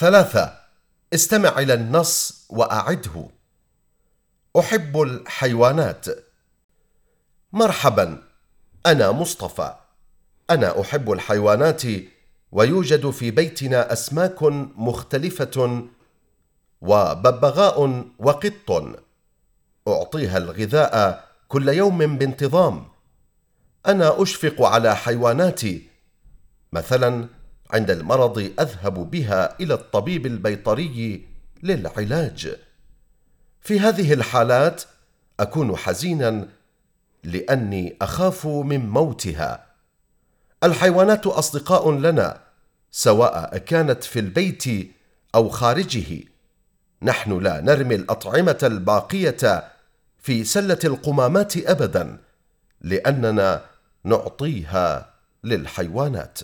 ثلاثة استمع إلى النص وأعده. أحب الحيوانات. مرحبا أنا مصطفى. أنا أحب الحيوانات ويوجد في بيتنا أسماك مختلفة وببغاء وقط. أعطيها الغذاء كل يوم بانتظام. أنا أشفق على حيواناتي. مثلا عند المرض أذهب بها إلى الطبيب البيطري للعلاج. في هذه الحالات أكون حزينا لأني أخاف من موتها. الحيوانات أصدقاء لنا سواء كانت في البيت أو خارجه. نحن لا نرمي الأطعمة الباقية في سلة القمامات أبدا لأننا نعطيها للحيوانات.